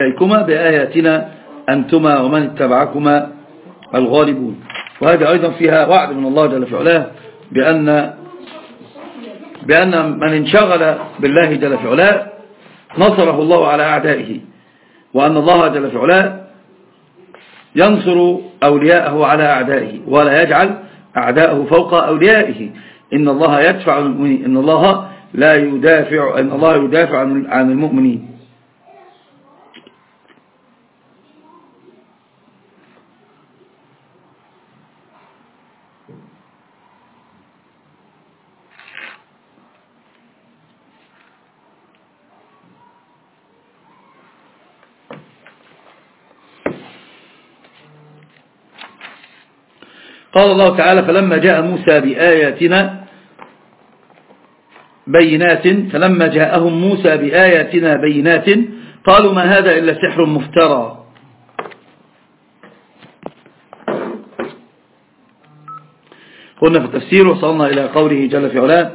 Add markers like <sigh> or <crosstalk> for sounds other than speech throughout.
إليكما بآياتنا أنتما ومن اتبعكما الغالبون. وهذه أيضا فيها وعد من الله جل في علاه بأن, بأن من انشغل بالله جل في علاه نصره الله على أعدائه وأن الله جل في علاه ينصر أولياءه على أعدائه ولا يجعل أعداءه فوق أوليائه. إن الله يدفع إن الله لا يدافع إن الله يدافع عن المؤمنين. قال الله تعالى فلما جاء موسى بآياتنا بينات فلما جاءهم موسى بآياتنا بينات قالوا ما هذا إلا سحر مفترى. قلنا في التفسير وصلنا إلى قوله جل في علاه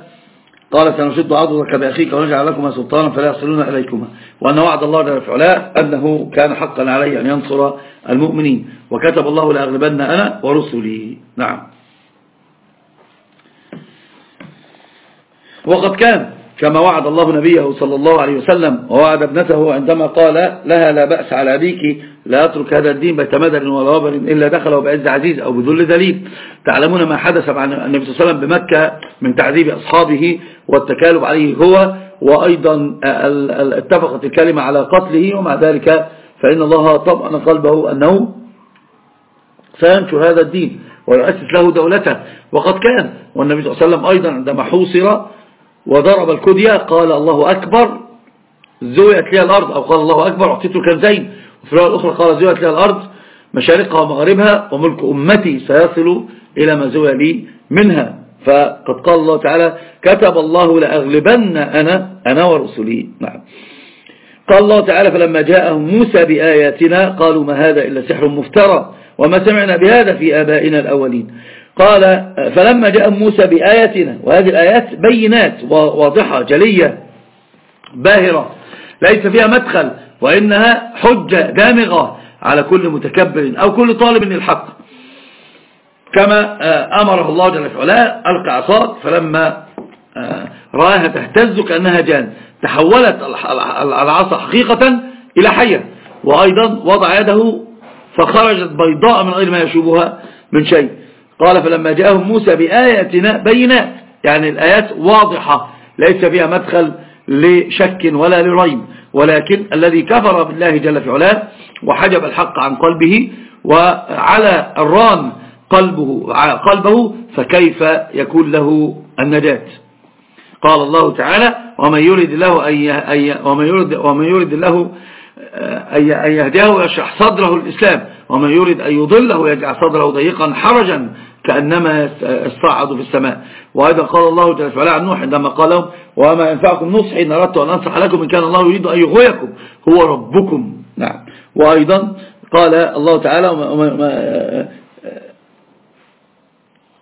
قال سنشد عضدك بأخيك ونجعل لكما سلطانا فلا يصلون إليكما. وأن وعد الله جل في علاه أنه كان حقا عليه أن ينصر المؤمنين. وكتب الله لأغلبن أنا ورسلي. نعم. وقد كان كما وعد الله نبيه صلى الله عليه وسلم ووعد ابنته عندما قال لها لا بأس على أبيك لا أترك هذا الدين بيت مدر ولا وبر إلا دخله بعز عزيز أو بذل ذليل. تعلمون ما حدث مع النبي صلى الله عليه وسلم بمكة من تعذيب أصحابه والتكالب عليه هو وأيضا اتفقت الكلمة على قتله ومع ذلك فإن الله طبعا قلبه أنه سينشر هذا الدين ويؤسس له دولته. وقد كان والنبي صلى الله عليه وسلم أيضا عندما حوصر وضرب الكدية قال الله أكبر زويت لي الأرض أو قال الله أكبر أعطيته كنزين وفي الرواية الأخرى قال زويت لي الأرض مشارقها ومغاربها وملك أمتي سيصل إلى ما زوي لي منها. فقد قال الله تعالى كتب الله لأغلبن أنا أنا ورسلي. نعم. قال الله تعالى فلما جاءهم موسى بآياتنا قالوا ما هذا إلا سحر مفترى وما سمعنا بهذا في آبائنا الأولين. قال فلما جاء موسى بآياتنا وهذه الآيات بينات واضحة جلية باهرة ليس فيها مدخل وإنها حجة دامغة على كل متكبر أو كل طالب للحق. كما أمره الله جل وعلا ألقى عصاك فلما رآها تهتز كأنها جان تحولت العصا حقيقة إلى حية وأيضا وضع يده فخرجت بيضاء من غير ما يشوبها من شيء. قال فلما جاءهم موسى بآياتنا بينات. يعني الآيات واضحة ليس فيها مدخل لشك ولا لريب. ولكن الذي كفر بالله جل في علاه وحجب الحق عن قلبه وعلى الران قلبه, قلبه فكيف يكون له النجاة؟ قال الله تعالى ومن يريد الله أن ومن يريد ومن يريد الله أن يهديه ويشرح صدره الإسلام ومن يريد أن يضله يجعل صدره ضيقا حرجا كأنما يصعد في السماء. وهذا قال الله جل عن نوح عندما قال لهم وما ينفعكم نصحي إن أردت أن أنصح لكم إن كان الله يريد أن يغويكم هو ربكم. نعم. وأيضا قال الله تعالى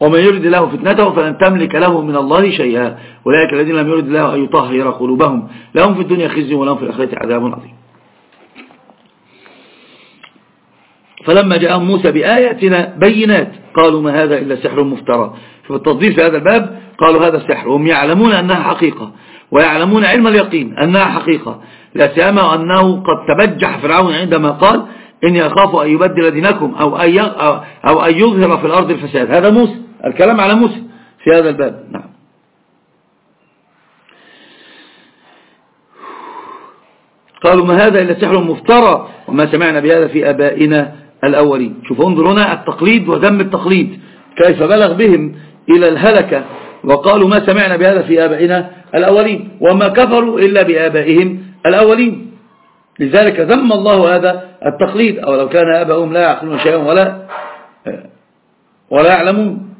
ومن يرد الله فتنته فلن تملك له من الله شيئا أولئك الذين لم يرد الله أن يطهر قلوبهم لهم في الدنيا خزي ولهم في الآخرة عذاب عظيم. فلما جاءهم موسى بآياتنا بينات قالوا ما هذا إلا سحر مفترى. في التصدير في هذا الباب قالوا هذا السحر هم يعلمون أنها حقيقة ويعلمون علم اليقين أنها حقيقة. لا سيما أنه قد تبجح فرعون عندما قال إني أخاف أن يبدل دينكم أو أن, أو أن يظهر في الأرض الفساد. هذا موسى الكلام على موسى في هذا الباب. نعم. قالوا ما هذا إلا سحر مفترى وما سمعنا بهذا في أبائنا. الأولين. شوفوا انظروا هنا التقليد وذم التقليد. كيف بلغ بهم إلى الهلكة وقالوا ما سمعنا بهذا في آبائنا الأولين وما كفروا إلا بآبائهم الأولين. لذلك ذم الله هذا التقليد. أو لو كان آبائهم لا يعقلون شيئا ولا ولا يعلمون.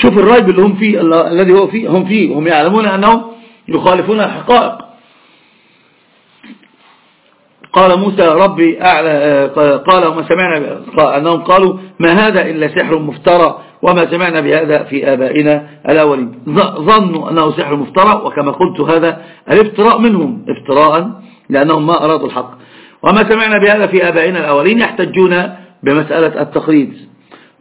وشوف الريب اللي هم فيه الذي هو فيه هم فيه هم يعلمون أنهم يخالفون الحقائق. قال موسى ربي أعلى قال وما سمعنا أنهم قالوا ما هذا إلا سحر مفترى وما سمعنا بهذا في آبائنا. الأولين ظنوا أنه سحر مفترى وكما قلت هذا الافتراء منهم افتراء لأنهم ما أرادوا الحق. وما سمعنا بهذا في آبائنا الأولين يحتجون بمسألة التقليد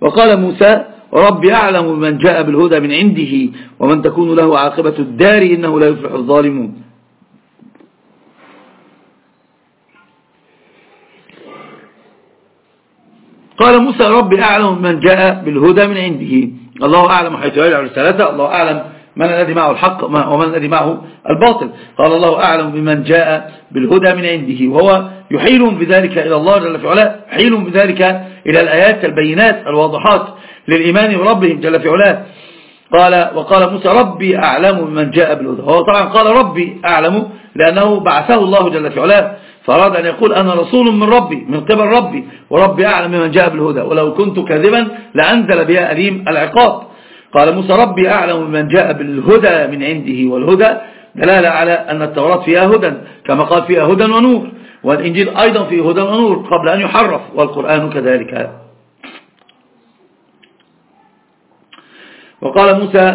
وقال موسى ربي أعلم من جاء بالهدى من عنده ومن تكون له عاقبة الدار إنه لا يفلح الظالمون. قال موسى ربي أعلم من جاء بالهدى من عنده. الله أعلم حيث يجعل رسالته. الله أعلم من الذي معه الحق ومن الذي معه الباطل. قال الله أعلم بمن جاء بالهدى من عنده. وهو يحيلهم بذلك إلى الله جل في علاه. يحيلهم بذلك إلى الآيات البينات الواضحات. للإيمان بربهم جل في علاه. قال وقال موسى ربي أعلم بمن جاء بالهدى. هو طبعا قال ربي أعلم لأنه بعثه الله جل في علاه. فأراد أن يقول أنا رسول من ربي من قبل ربي وربي أعلم بمن جاء بالهدى. ولو كنت كاذبا لأنزل بها أليم العقاب. قال موسى ربي أعلم بمن جاء بالهدى من عنده والهدى. دلالة على أن التوراة فيها هدى كما قال فيها هدى ونور. والإنجيل أيضا فيه هدى ونور قبل أن يحرف والقرآن كذلك. وقال موسى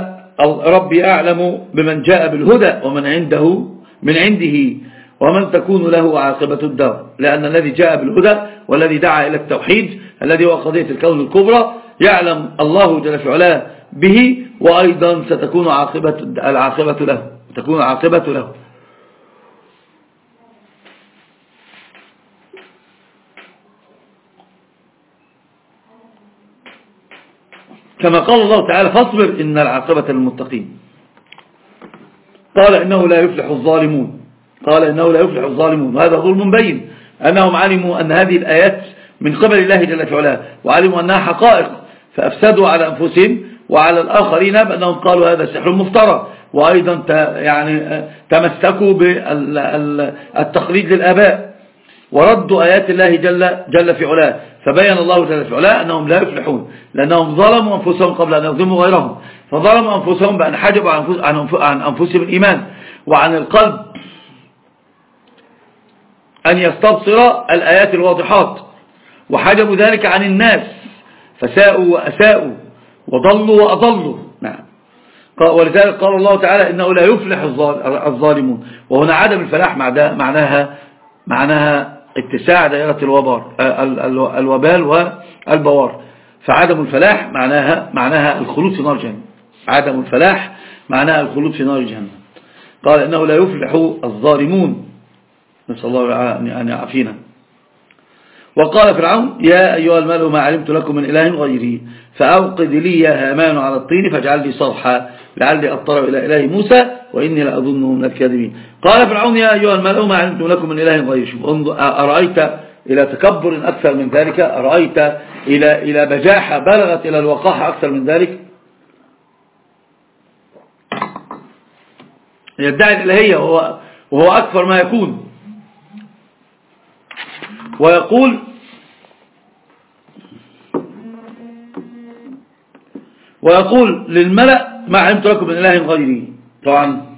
ربي أعلم بمن جاء بالهدى ومن عنده من عنده ومن تكون له عاقبة الدار. لأن الذي جاء بالهدى والذي دعا إلى التوحيد الذي هو قضية الكون الكبرى يعلم الله جل في علاه به وأيضا ستكون عاقبة العاقبة له تكون عاقبة له. كما قال الله تعالى فاصبر إن العاقبة للمتقين. قال إنه لا يفلح الظالمون. قال إنه لا يفلح الظالمون. وهذا ظلم بين. أنهم علموا أن هذه الآيات من قبل الله جل في علاه. وعلموا أنها حقائق. فأفسدوا على أنفسهم وعلى الآخرين بأنهم قالوا هذا سحر مفترى. وأيضا يعني تمسكوا بالتقليد للآباء. وردوا آيات الله جل, جل في علاه. فبين الله جل في علاه أنهم لا يفلحون لأنهم ظلموا أنفسهم قبل أن يظلموا غيرهم. فظلموا أنفسهم بأن حجبوا عن أنفسهم الإيمان وعن القلب. أن يستبصر الآيات الواضحات وحجبوا ذلك عن الناس. فساءوا وأساءوا وضلوا وأضلوا. نعم. ولذلك قال الله تعالى إنه لا يفلح الظالمون. وهنا عدم الفلاح معناها معناها اتساع دائرة الوبار الوبال والبوار. فعدم الفلاح معناها معناها الخلود في نار جهنم. عدم الفلاح معناها الخلود في نار جهنم. قال إنه لا يفلح الظالمون. نسأل الله أن يعافينا وقال فرعون يا أيها المال ما علمت لكم من إله غيري فأوقد لي يا هامان على الطين فاجعل لي صرحا لعلي أطلع إلى إله موسى وإني لأظنه من الكاذبين. قال فرعون يا أيها المال ما علمت لكم من إله غيري شوف أرأيت إلى تكبر أكثر من ذلك؟ أرأيت إلى إلى بجاحة بلغت إلى الوقاحة أكثر من ذلك؟ يدعي الإلهية وهو, وهو أكثر ما يكون. ويقول ويقول للملأ ما علمت لكم من إله غيري. طبعا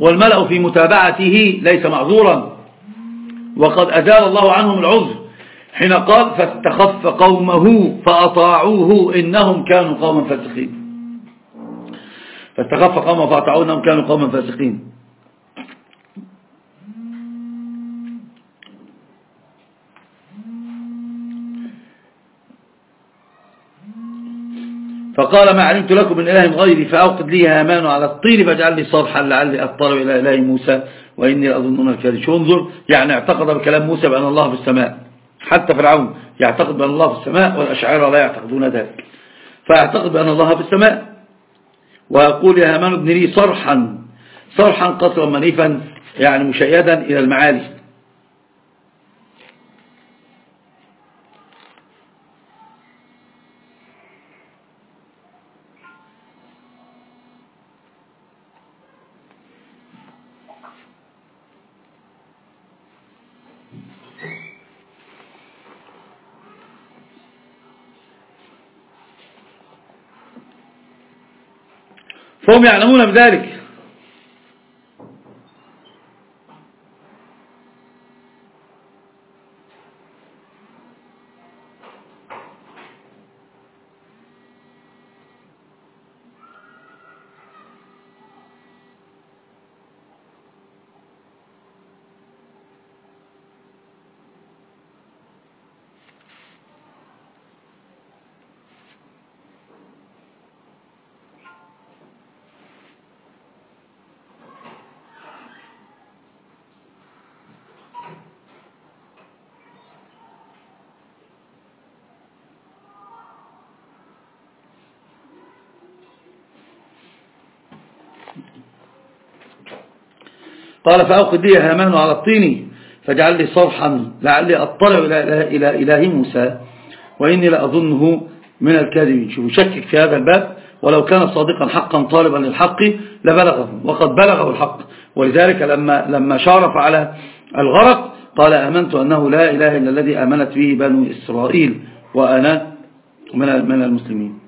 والملأ في متابعته ليس معذورا. وقد أزال الله عنهم العذر حين قال فاستخف قومه فأطاعوه إنهم كانوا قوما فاسقين. فاستخف قومه فأطاعوه إنهم كانوا قوما فاسقين. فقال ما علمت لكم من إله غيري فأوقد لي هامان على الطين فاجعل لي صرحا لعلي أطلع إلى إله موسى وإني أظنون الكاذب شو انظر يعني اعتقد بكلام موسى بأن الله في السماء. حتى فرعون يعتقد بأن الله في السماء والأشعار لا يعتقدون ذلك. فأعتقد بأن الله في السماء. ويقول يا هامان ابن لي صرحا. صرحا قصرا منيفا يعني مشيدا إلى المعالي. فهم يعلمون بذلك. قال فأوقد لي هامان على الطين فاجعل لي صرحا لعلي أطلع إلى, إلى إله موسى وإني لأظنه من الكاذبين. شوفوا شكك في هذا الباب. ولو كان صادقا حقا طالبا للحق لبلغه وقد بلغه الحق. ولذلك لما, لما شارف على الغرق قال آمنت أنه لا إله إلا الذي آمنت به بنو إسرائيل وأنا من من المسلمين.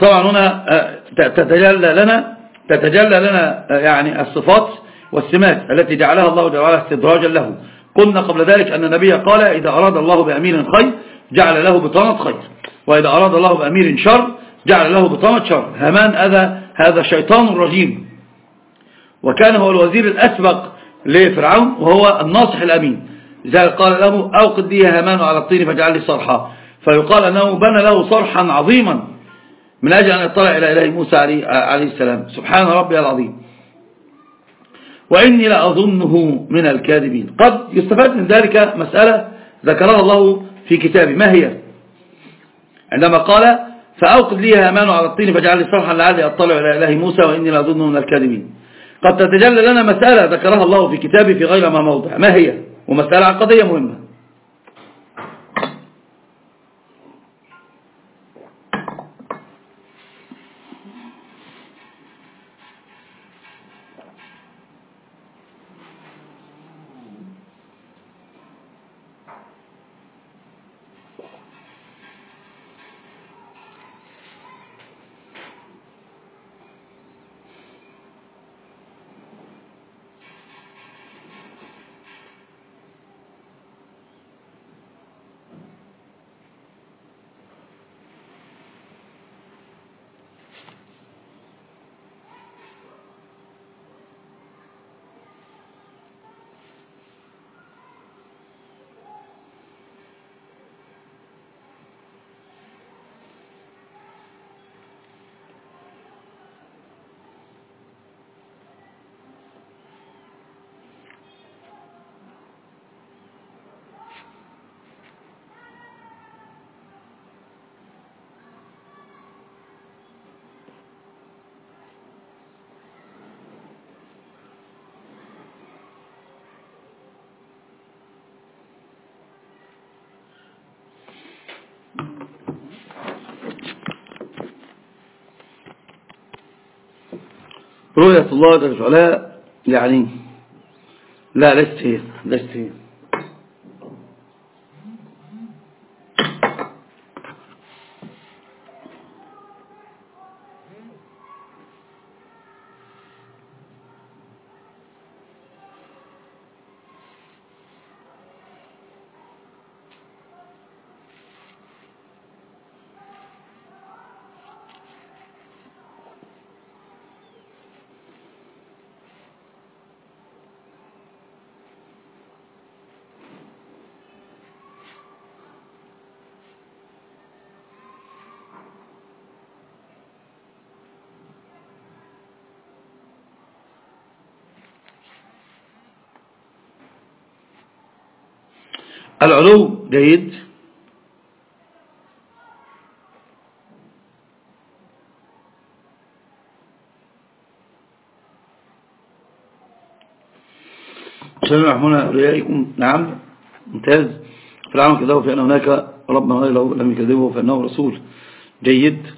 طبعا هنا آه، تتجلى لنا تتجلى لنا آه، يعني الصفات والسمات التي جعلها الله جل وعلا استدراجا له. قلنا قبل ذلك أن النبي قال إذا أراد الله بأمير خير جعل له بطانة خير. وإذا أراد الله بأمير شر جعل له بطانة شر. همان هذا هذا شيطان رجيم. وكان هو الوزير الأسبق لفرعون وهو الناصح الأمين. لذلك قال له أوقد لي هامان على الطين فاجعل لي صرحا. فيقال أنه بنى له صرحا عظيما. من أجل أن يطلع إلى إله موسى عليه السلام. سبحان ربي العظيم. وإني لأظنه من الكاذبين. قد يستفاد من ذلك مسألة ذكرها الله في كتابه ما هي؟ عندما قال فأوقد لي هامان على الطين فاجعل لي صرحا لعلي أطلع إلى إله موسى وإني لأظنه من الكاذبين. قد تتجلى لنا مسألة ذكرها الله في كتابه في غير ما موضع. ما هي؟ ومسألة عقدية مهمة. رؤية الله جل وعلا يعني لا لست هي لست هي. العلو جيد. سمع ريائكم. نعم ممتاز. في العام كذا وفي أن هناك ربنا غيره لم يكذبه فإنه رسول جيد.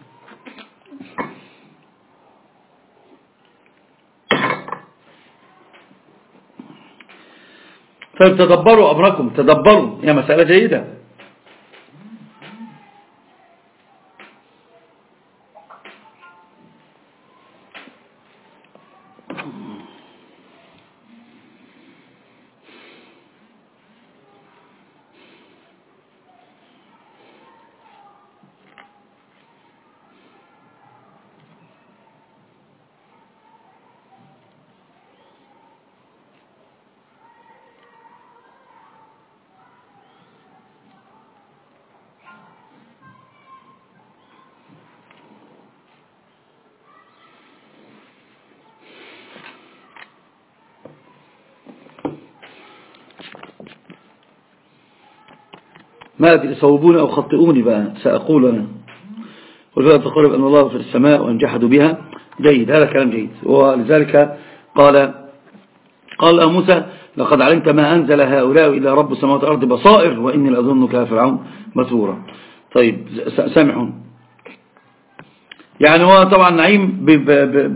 فتدبروا أمركم تدبروا. هي مسألة جيدة. ما أدري صوبوني أو خطئوني بقى سأقول أنا. فلا تقرب أن الله في السماء وأن جحدوا بها. جيد هذا كلام جيد. ولذلك قال قال موسى لقد علمت ما أنزل هؤلاء إلا رب السماوات والأرض بصائر وإني لأظنك فرعون مسرورا طيب سامحون يعني هو طبعا نعيم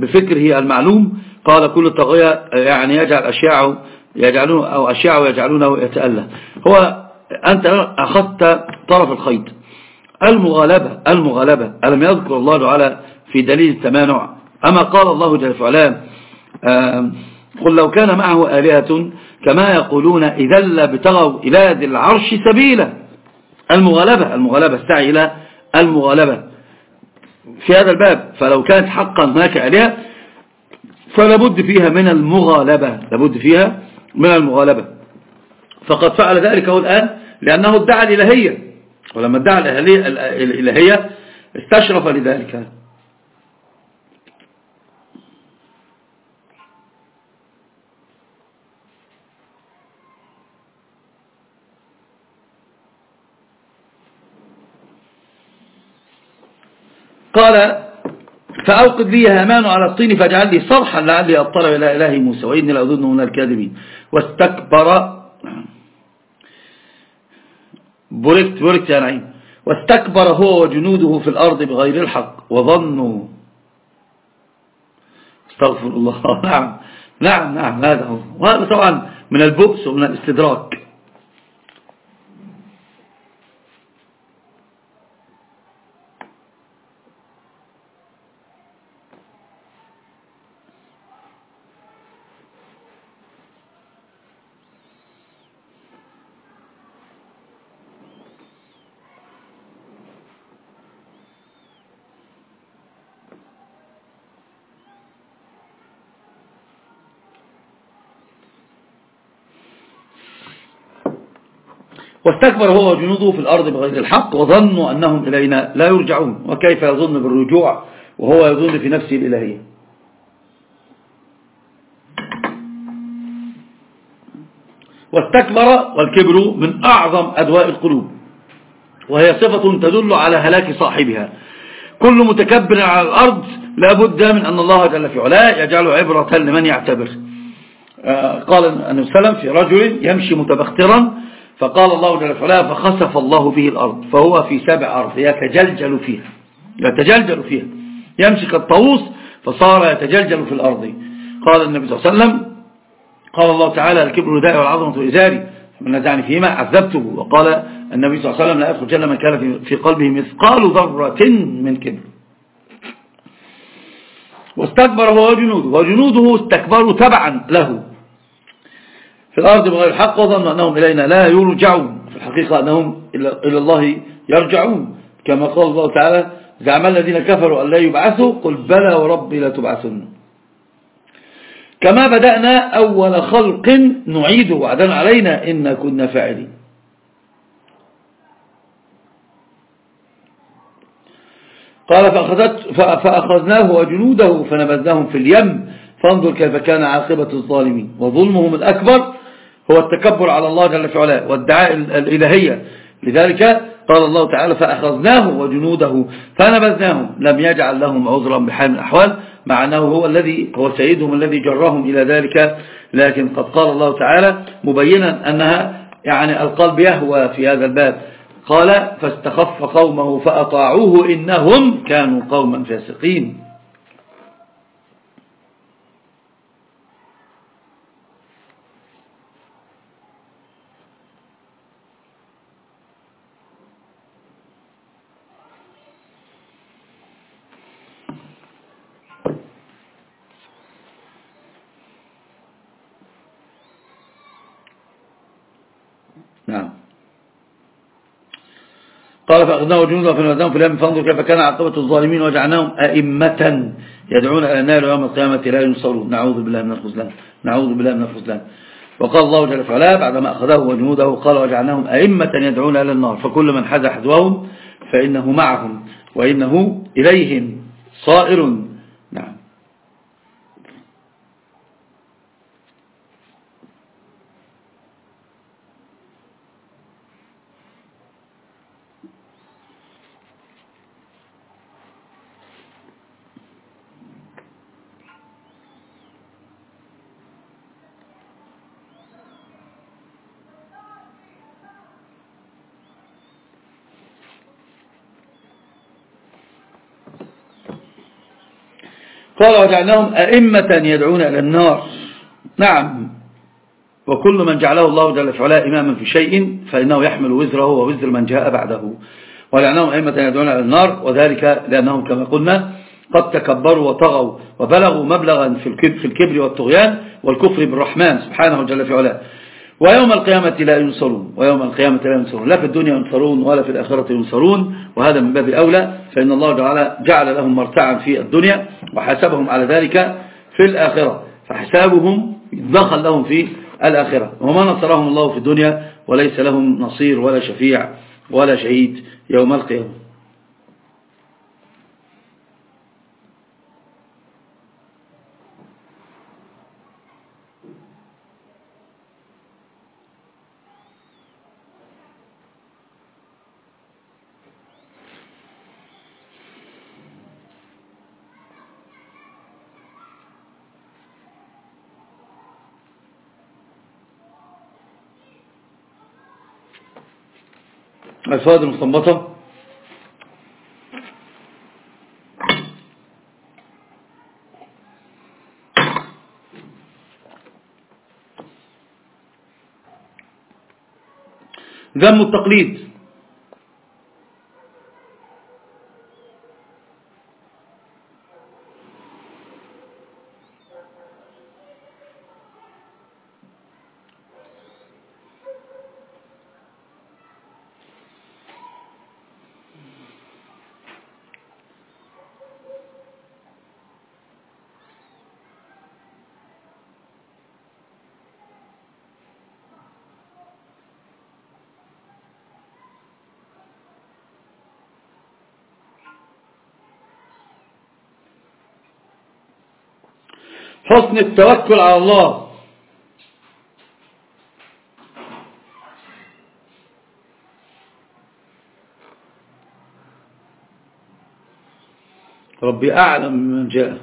بفكره المعلوم. قال كل الطغية يعني يجعل أشياعه يجعلونه أو أشياعه يجعلونه يتأله هو أنت أخذت طرف الخيط. المغالبة المغالبة ألم يذكر الله تعالى في دليل التمانع؟ أما قال الله جل وعلا قل لو كان معه آلهة كما يقولون إذا لابتغوا إلى ذي العرش سبيلا. المغالبة المغالبة استعي إلى المغالبة. في هذا الباب فلو كانت حقا هناك آلهة فلابد فيها من المغالبة لابد فيها من المغالبة. فقد فعل ذلك هو الآن لأنه ادعى الإلهية. ولما ادعى الإلهية استشرف لذلك. قال فأوقد لي هامان على الطين فاجعل لي صرحا لعلي أطلع إلى إله موسى وإني لأظنه من الكاذبين. واستكبر بركت بركت يا نعيم. واستكبر هو وجنوده في الأرض بغير الحق وظنوا. استغفر الله. <laughs> نعم نعم نعم هذا هو. وهذا طبعا من البؤس ومن الاستدراك. واستكبر هو وجنوده في الأرض بغير الحق وظنوا أنهم إلينا لا يرجعون. وكيف يظن بالرجوع وهو يظن في نفسه الإلهية. واستكبر والكبر من أعظم أدواء القلوب. وهي صفة تدل على هلاك صاحبها. كل متكبر على الأرض لابد من أن الله جل في علاه يجعل عبرة لمن يعتبر. آه، قال النبي صلى الله عليه وسلم في رجل يمشي متبخترا فقال الله جل وعلا فخسف الله به الأرض فهو في سبع أرض يتجلجل فيها يتجلجل فيها يمشي كالطاووس فصار يتجلجل في الأرض. قال النبي صلى الله عليه وسلم قال الله تعالى الكبر ردائي والعظمة إزاري من نزعني فيما عذبته وقال النبي صلى الله عليه وسلم لا يدخل جل من كان في قلبه مثقال ذرة من كبر. واستكبر هو وجنوده وجنوده استكبروا تبعا له. في الأرض بغير الحق وظنوا أنهم إلينا لا يرجعون. في الحقيقة أنهم إلى الله يرجعون. كما قال الله تعالى زعم الذين كفروا أن لا يبعثوا قل بلى وربي لا تبعثن. كما بدأنا أول خلق نعيده وعدنا علينا إن كنا فاعلين. قال فأخذناه وجنوده فنبذناهم في اليم. فانظر كيف كان عاقبة الظالمين. وظلمهم الأكبر هو التكبر على الله جل في علاه والدعاء الإلهية. لذلك قال الله تعالى فأخذناه وجنوده فنبذناهم لم يجعل لهم عذرا بحال من الأحوال مع أنه هو الذي هو سيدهم الذي جرهم إلى ذلك. لكن قد قال الله تعالى مبينا أنها يعني القلب يهوى في هذا الباب. قال فاستخف قومه فأطاعوه إنهم كانوا قوما فاسقين. قال فأخذناه جنودا فنبذناهم في اليم فانظر كيف كان عاقبة الظالمين وجعلناهم أئمة يدعون إلى النار يوم القيامة لا ينصرون. نعوذ بالله من الخذلان نعوذ بالله من الخذلان وقال الله جل وعلا بعدما أخذه وجنوده قال وجعلناهم أئمة يدعون إلى النار. فكل من حذى حذوهم فإنه معهم وإنه إليهم صائر نعم قال وجعلناهم أئمة يدعون إلى النار. نعم. وكل من جعله الله جل وعلا إماما في شيء فإنه يحمل وزره ووزر من جاء بعده. ولأنهم أئمة يدعون إلى النار وذلك لأنهم كما قلنا قد تكبروا وطغوا وبلغوا مبلغا في الكبر والطغيان والكفر بالرحمن سبحانه جل في علاه. ويوم القيامة لا ينصرون ويوم القيامة لا ينصرون. لا في الدنيا ينصرون ولا في الآخرة ينصرون وهذا من باب أولى فإن الله جعل, جعل لهم مرتعا في الدنيا وحسبهم على ذلك في الآخرة. فحسابهم دخل لهم في الآخرة. وما نصرهم الله في الدنيا وليس لهم نصير ولا شفيع ولا شهيد يوم القيامة. الفوائد المستنبطة ذم التقليد. حسن التوكل على الله. ربي أعلم من جاء.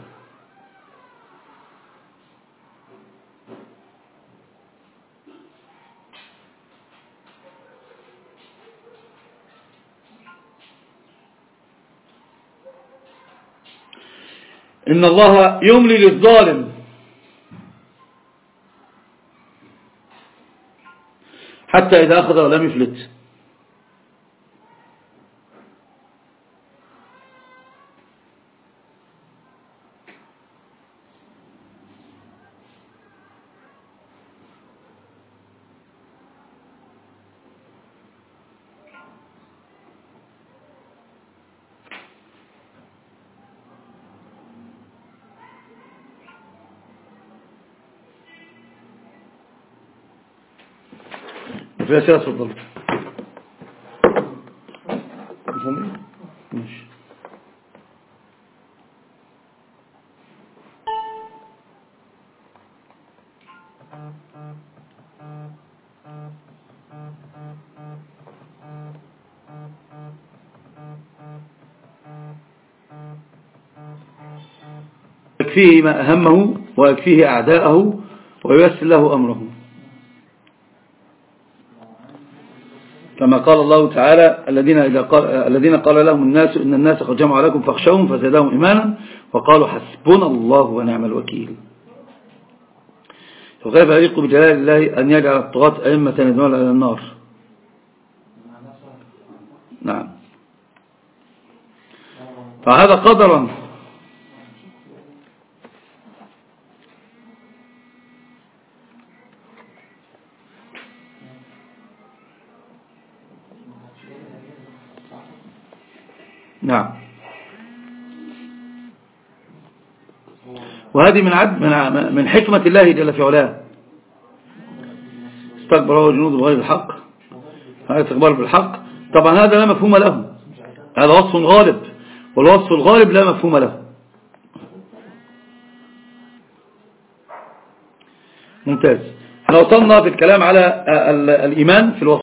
إن الله يملي للظالم. حتى إذا أخذ ولم يفلت. في أسئلة تفضل. ماشي. يكفيه ما أهمه ويكفيه أعداءه وييسر له أمره. كما قال الله تعالى الذين إذا قال الذين قال لهم الناس إن الناس قد جمعوا لكم فاخشوهم فزادهم إيمانا وقالوا حسبنا الله ونعم الوكيل. وكيف يليق بجلال الله أن يجعل الطغاة أئمة يدعون إلى النار. نعم. فهذا قدرا وهذه من عد من من حكمة الله جل في علاه. استكبر هو جنود بغير الحق. هذا استكبار بالحق. طبعا هذا لا مفهوم له. هذا وصف غالب. والوصف الغالب لا مفهوم له. ممتاز. إحنا وصلنا في الكلام على الإيمان في الوصف.